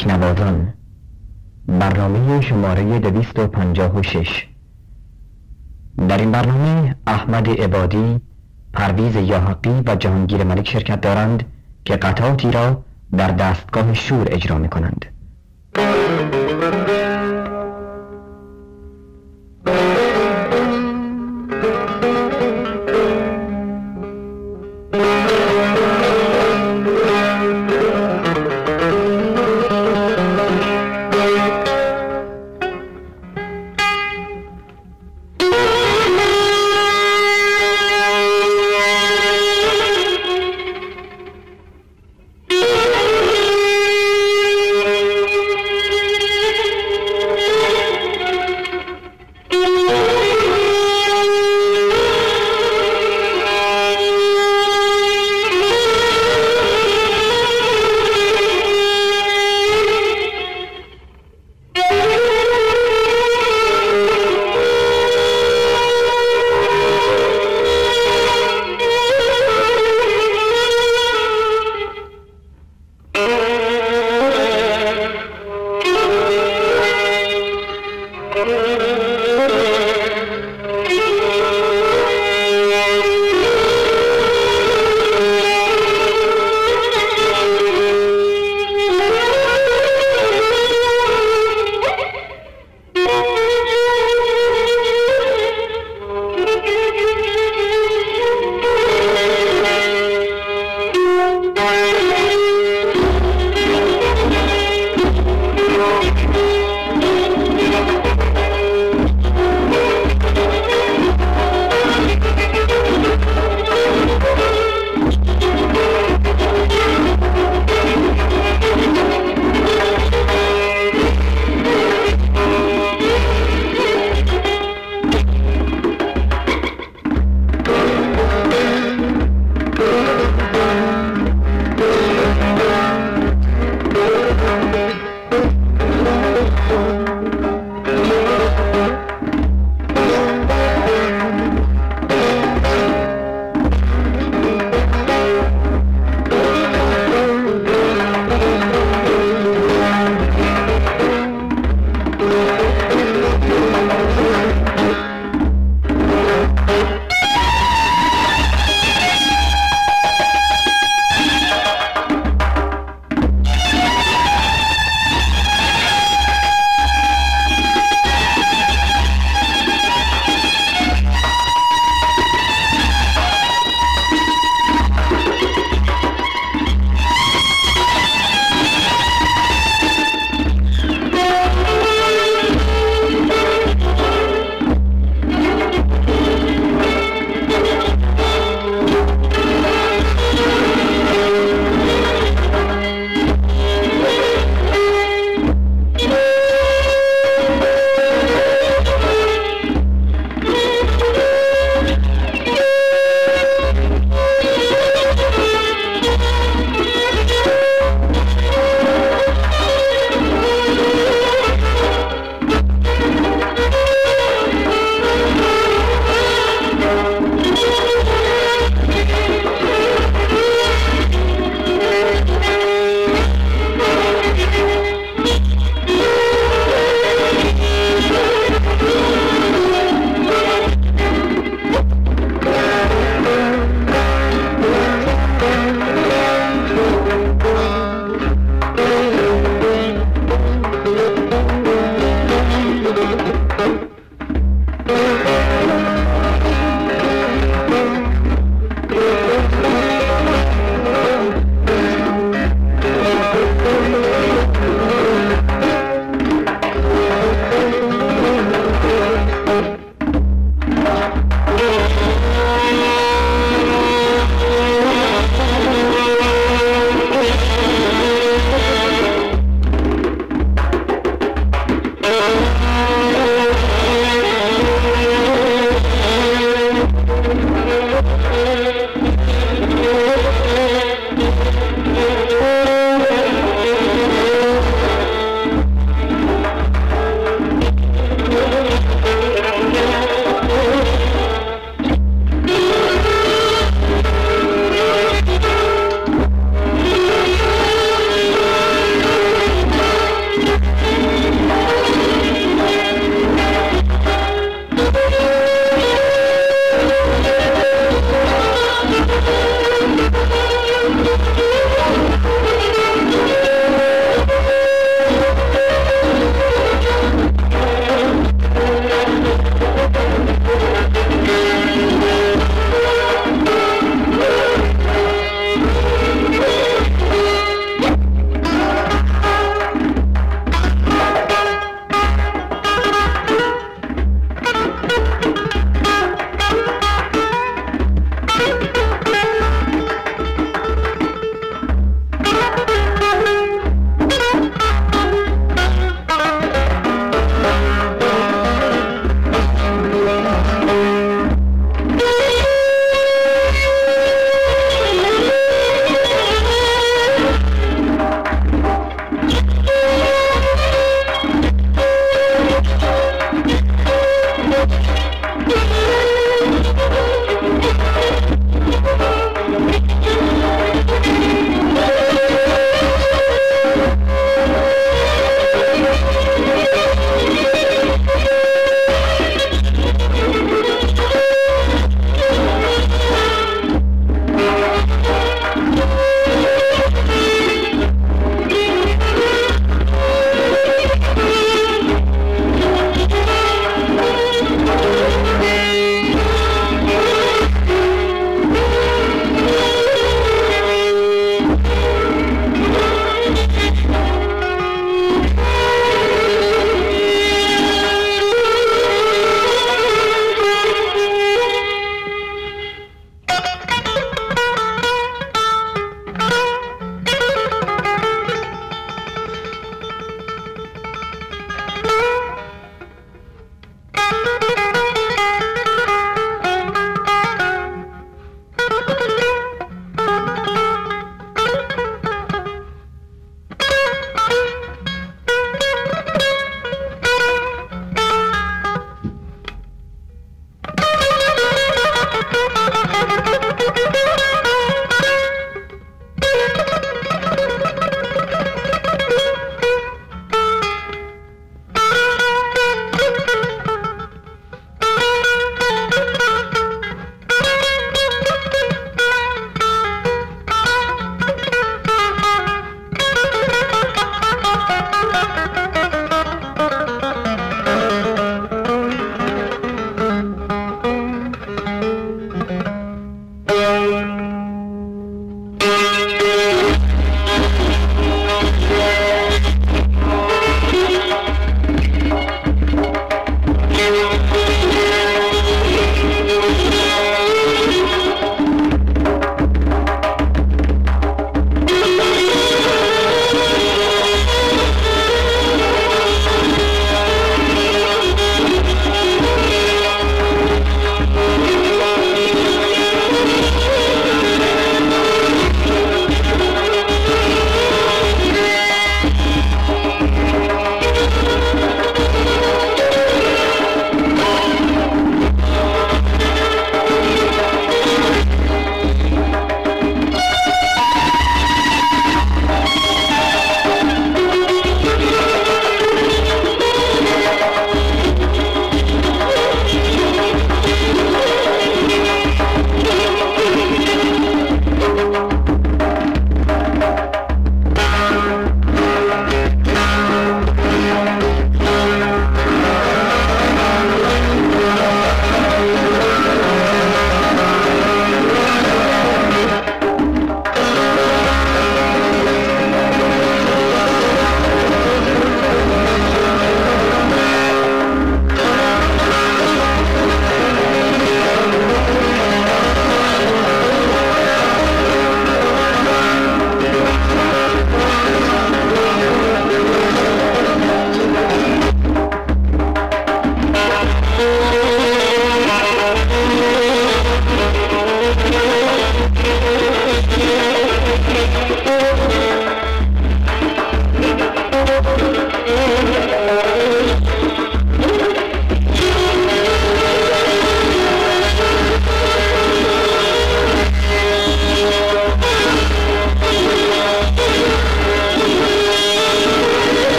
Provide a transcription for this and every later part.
تکنوازان برنامه شماره 256 در این برنامه احمد عبادی پرویز یاحقی و جهانگیر ملک شرکت دارند که قطعاتی را در دستگاه شور اجرا می کنند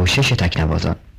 برنامه شماره 256 تکنوازان.